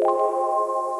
Soldier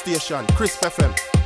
station, Krisp FM.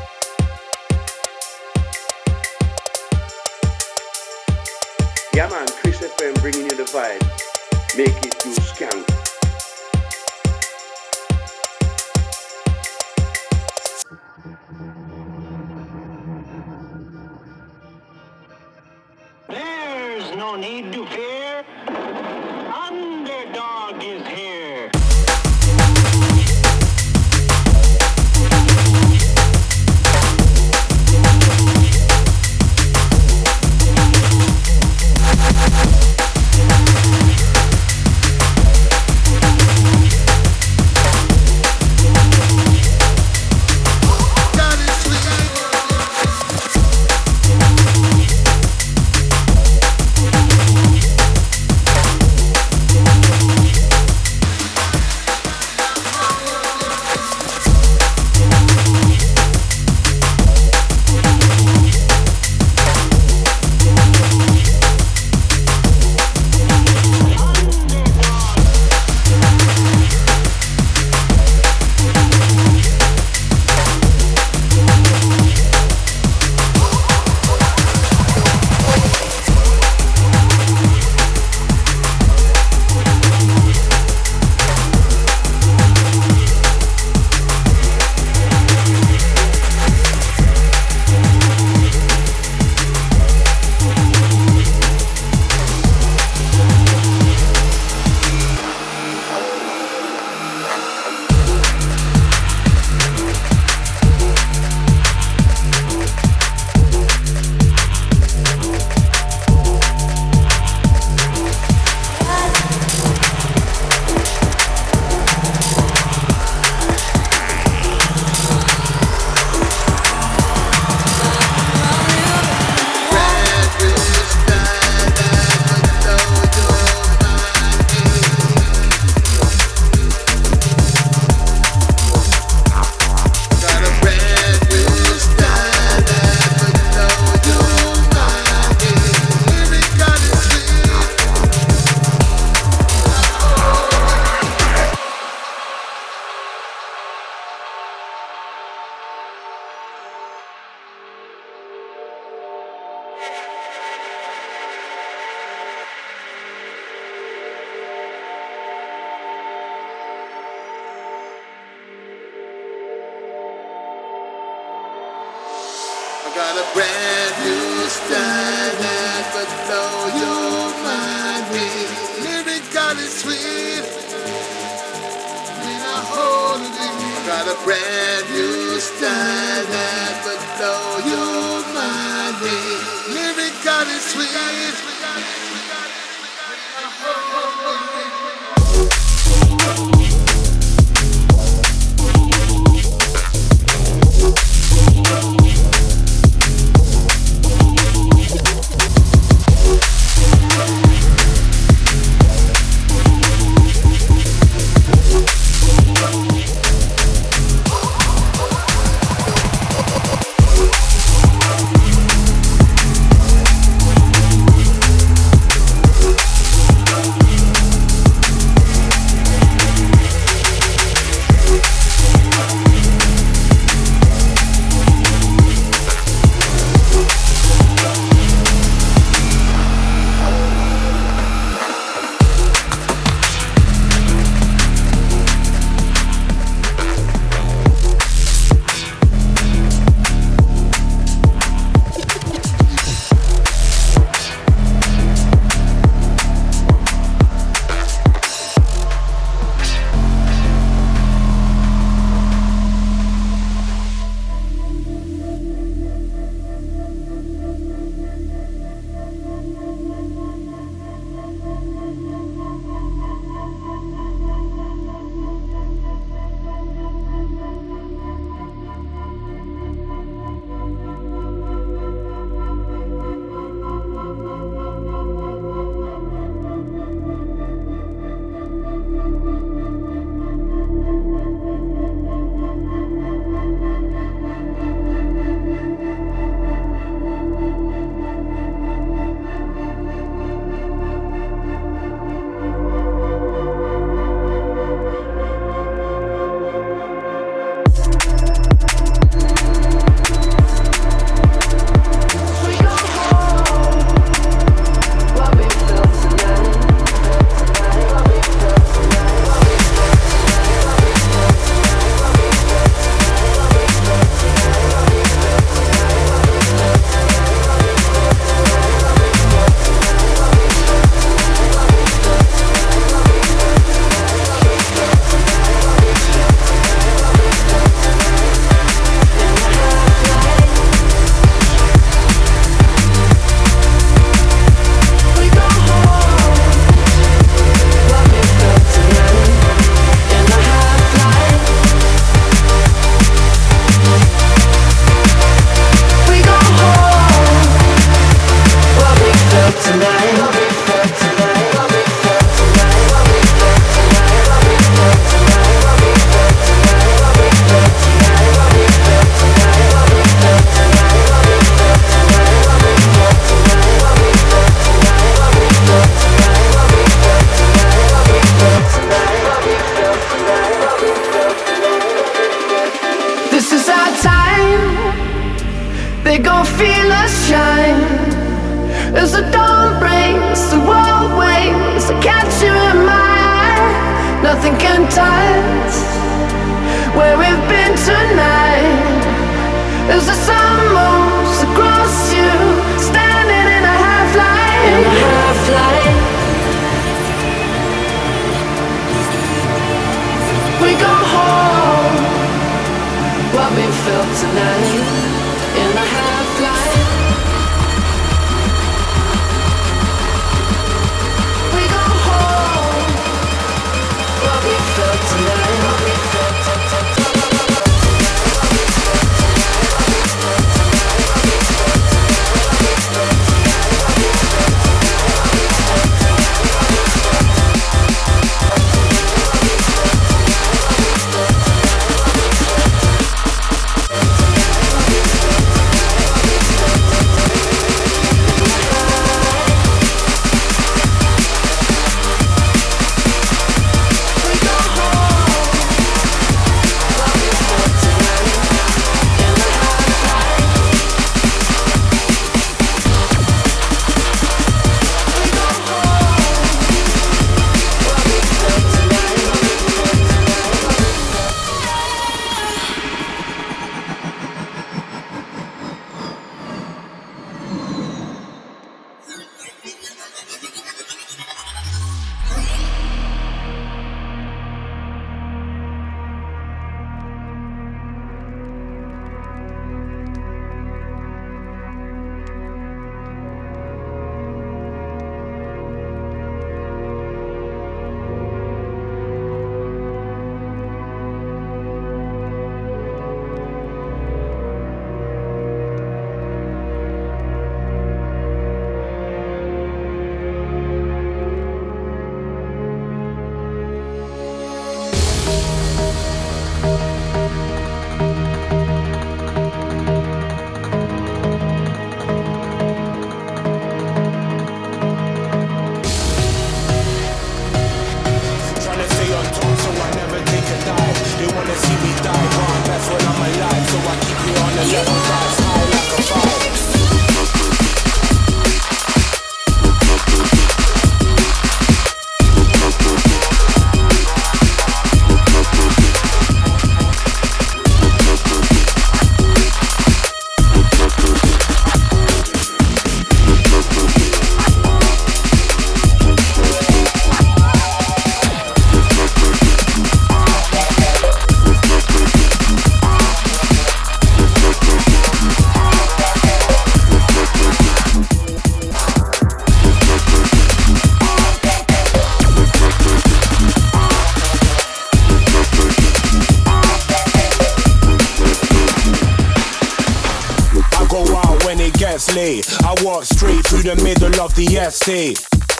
the essay.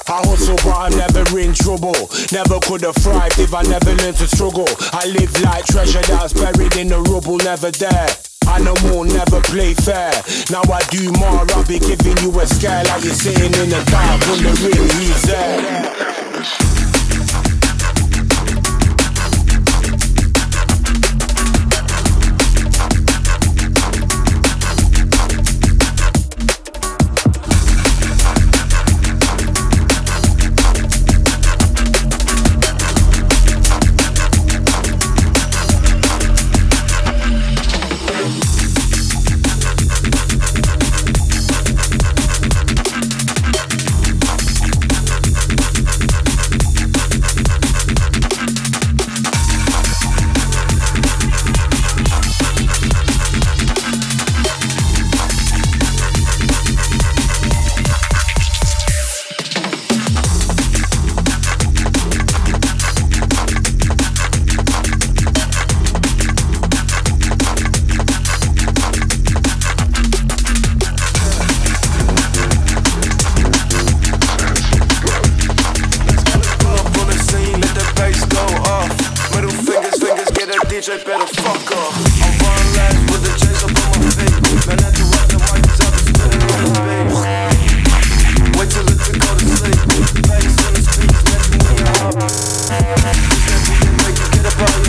I hustle, but I'm never in trouble. Never could have thrived if I never learned to struggle. I live like treasure that's buried in the rubble, never there. Animal never play fair. Now I do more, I'll be giving you a scare like you're sitting in the dark when the real music. there.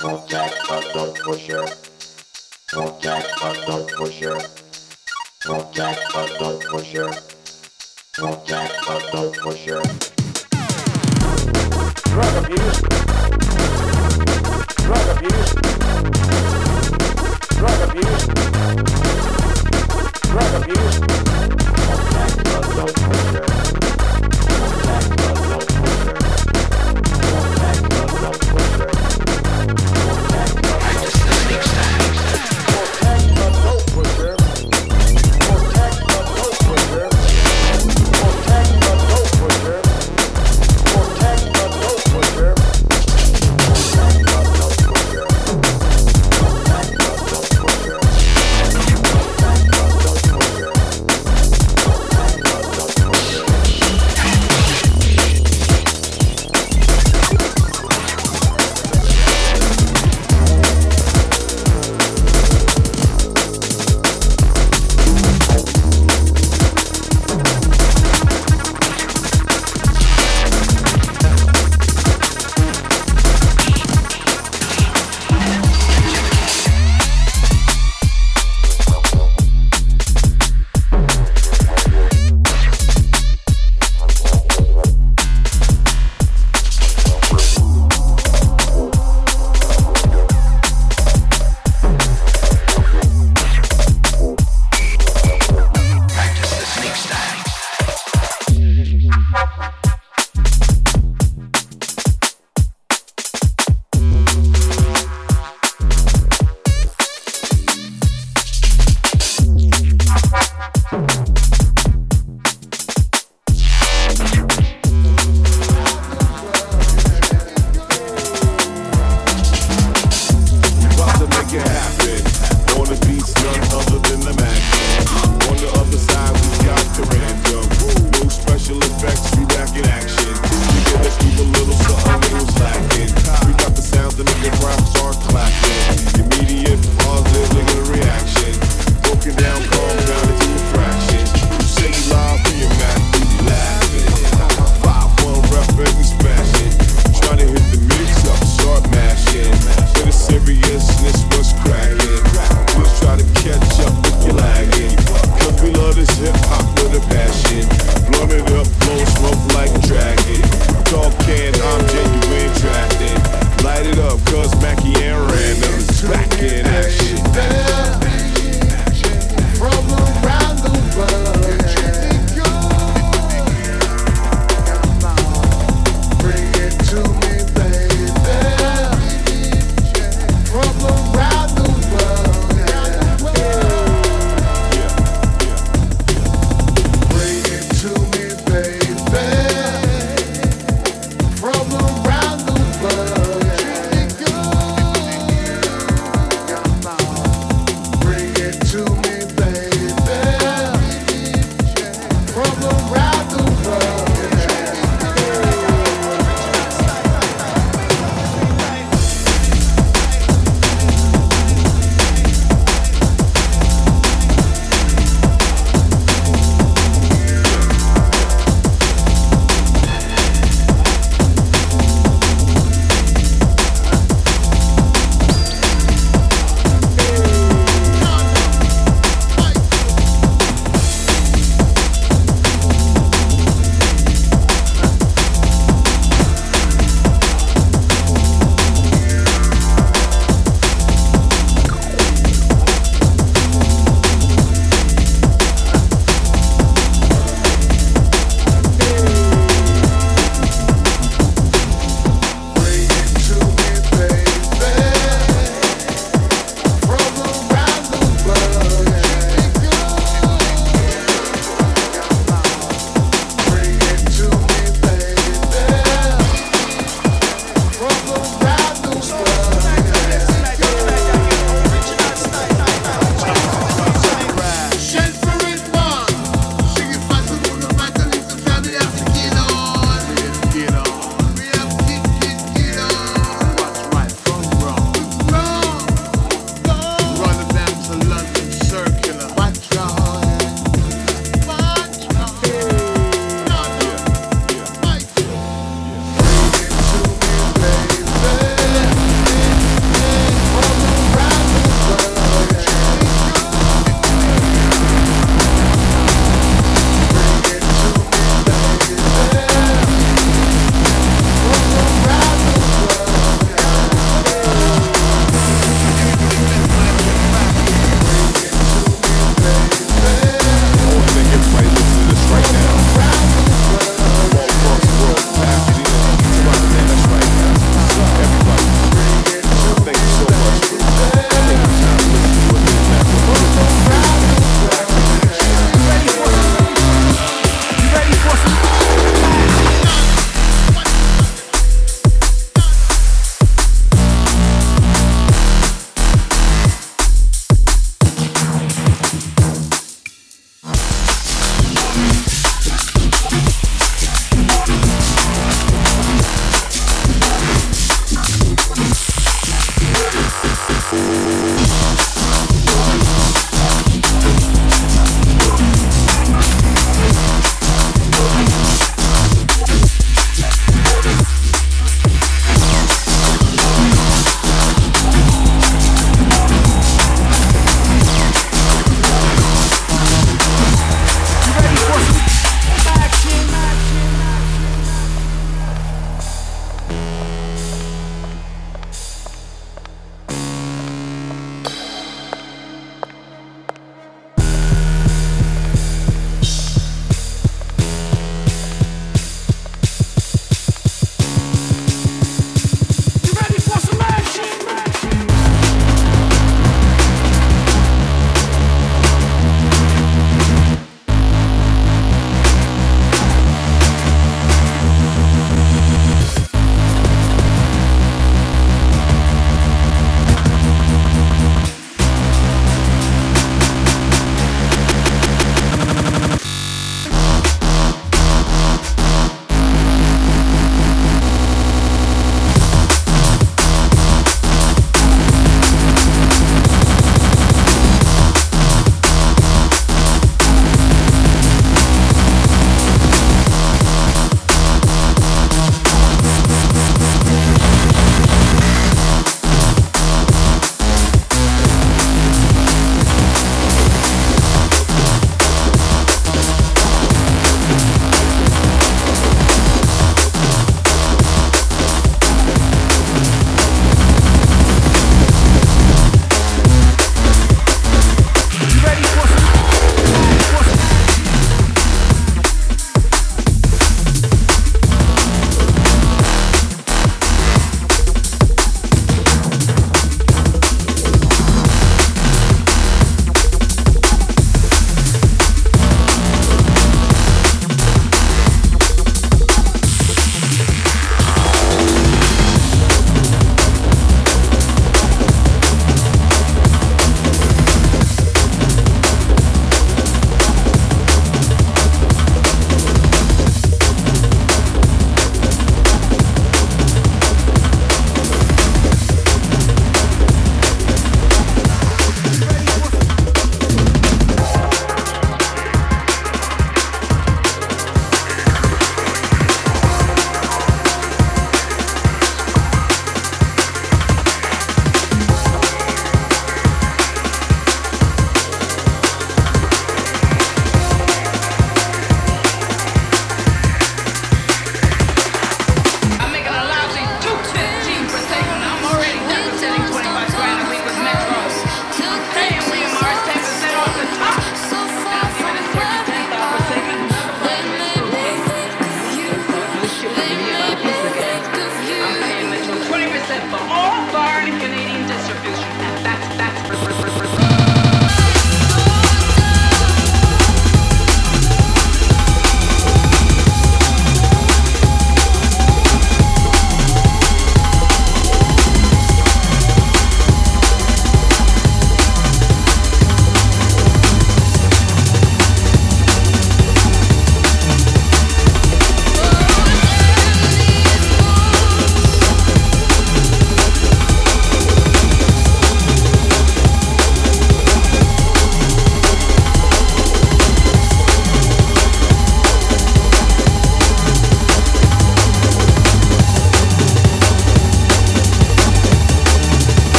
Protect but pusher. Protect but pusher. Protect but pusher. Protect but pusher. Drug abuse. Drug abuse. Drug abuse. Drug abuse. Protect but pusher.